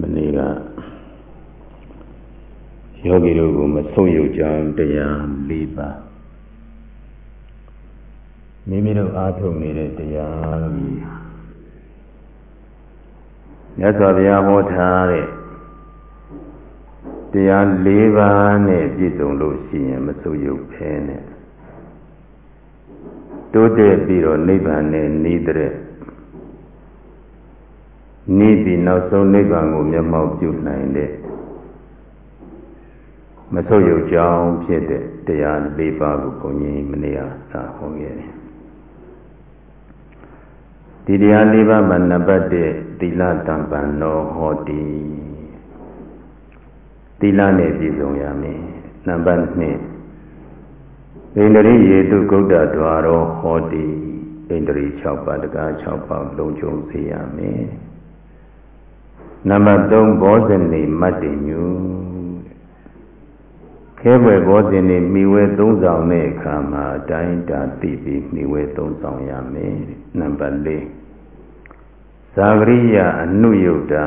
မနေ့ကယောဂီတို့ကိုမဆုံးယုတ်ကြောင်းတရား၄ပါးမိမိတို့အားထုတ်နေတဲ့တရားလို့မြတ်စွာဘုရားဟောထားတဲ့တရား၄ပါးနဲ့ပြည့်စုံလို့ရှိရင်မဆုံးယုတ်ဖဲနဲ့တိုးတက်ပြီးတော့နိဗ္ဗာန်နဲ့နေတဲ့ နိတိနောက်ဆုံးနိဗ္ဗာန်ကိုမျက်မှောက်ပြုနိုင်တဲ့မဆုတ်ယုတ်ကြောင်းဖြစ်တဲ့တရား၄ပါးကိုဘုန်းကြီးမနေ့ကစာဟောခဲ့တယ်။ဒီတရား၄ပါးမှာနံပါတ်၁သီလတံပံနောဟောတိသီလနဲ့ပြည့်စုံရမယ်။နံပါတ်2ဣန္ဒြိယေတုဂုဋ္ဌဒွါရောဟောတိဣန္ဒြိ6ပါးတကား6ပါးလုံးကျုံစေရမယ်။ နံပါတ်3ဘောဇနေမတ်တင်ညူခဲဘွယ်ဘောဇနေမိဝဲသုံးဆောင်တဲ့အခါမှာအတိုင်းတာသိပြီးမိဝဲသုံးဆောင်ရမယ်နံပါတ်4ဇာဂရိယအနုယုတ်တာ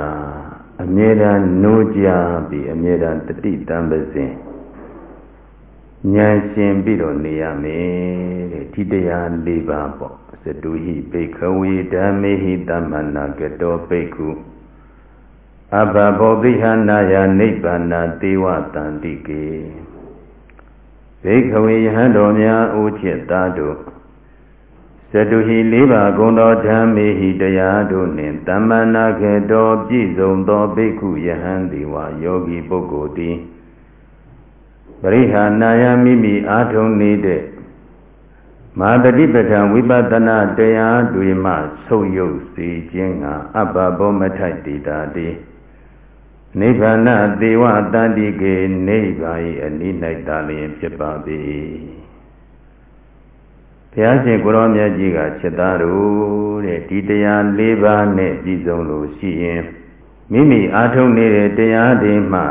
အမြဲတမ်းနိုးကြပြီးအမြဲတမ်းတတိတံပစဉ်ဉာဏ်ရှင်ပြီးတော့နေရမယ်တဲ့ဒီတရား၄ပါးပေါ့သတုဟိပိခဝေဓမ္မေဟိတမ္မနာကတောပိက္ခု အဘဘောပိဟနာယနိဗ္ဗာနာသေဝတန္တိကေဘိခဝေယဟန်တော်များအိုချစ်သားတို့သတုဟိလေးပါးဂုံတော်ဓမ္မေဟိတရားတို့နှင့်တမ္မနာခေတောပြည့်စုံသောဘိက္ခုယဟန်ဒီဝါယောဂီပုဂ္ဂိုလ်သည်ပရိဟာနာယမိမိအာထုံနေတဲ့မာတတိပဋ္ဌာန်ဝိပဿနာတရားတွေမှဆုပ်ယုပ်စေခြင်းကအဘဘောမထိုက်တည်တာတည်း နိဗ္ဗာန်သေဝတန္တိကေနိဗ္ဗာန်၏အနိ၌သာလျင်ဖြစ်ပါ၏ဘုရားရှင်ကိုရောမြတ်ကြီးကချက်သားတို့တဲ့ဒီတရား၄ပါးနဲ့ပြည့်စုံလို့ရှိရင်မိမိအားထုတ်နေတဲ့တရားတွေမှ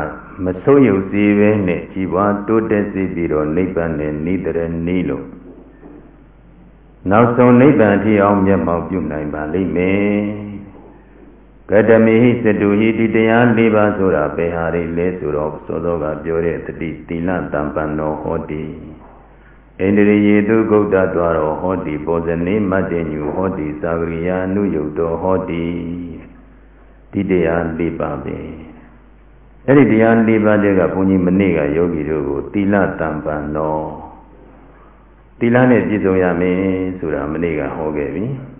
မဆုံးယုတ်စေပဲနဲ့ជីវွားတိုးတက်စေပြီးတော့နိဗ္ဗာန်နဲ့နိဒရဏီလို့နောက်ဆုံးနိဗ္ဗာန်ထီအောင်မျက်မှောက်ပြုနိုင်ပါလိမ့်မယ် ကတမေဟိစတုဟိဒီတရား၄ပါးဆိုတာဘယ်ဟာတွေလဲဆိုတော့သောသောကပြောတဲ့တတိသီလတံပံနောဟောတိဣန္ဒြေယေတုဂုတ်တတွာရောဟောတိပောဇနေမတ္တညုဟောတိသာဂရိယာနုယုတ်တော်ဟောတိဒီတရား၄ပါးပဲအဲ့ဒီတရား၄ပါးတည်းကဘုန်းကြီးမနေ့ကယောဂီတို့ကိုသီလတံပံနောသီလနဲ့ပြည့်စုံရမယ်ဆိုတာမနေ့ကဟောခဲ့ပြီ။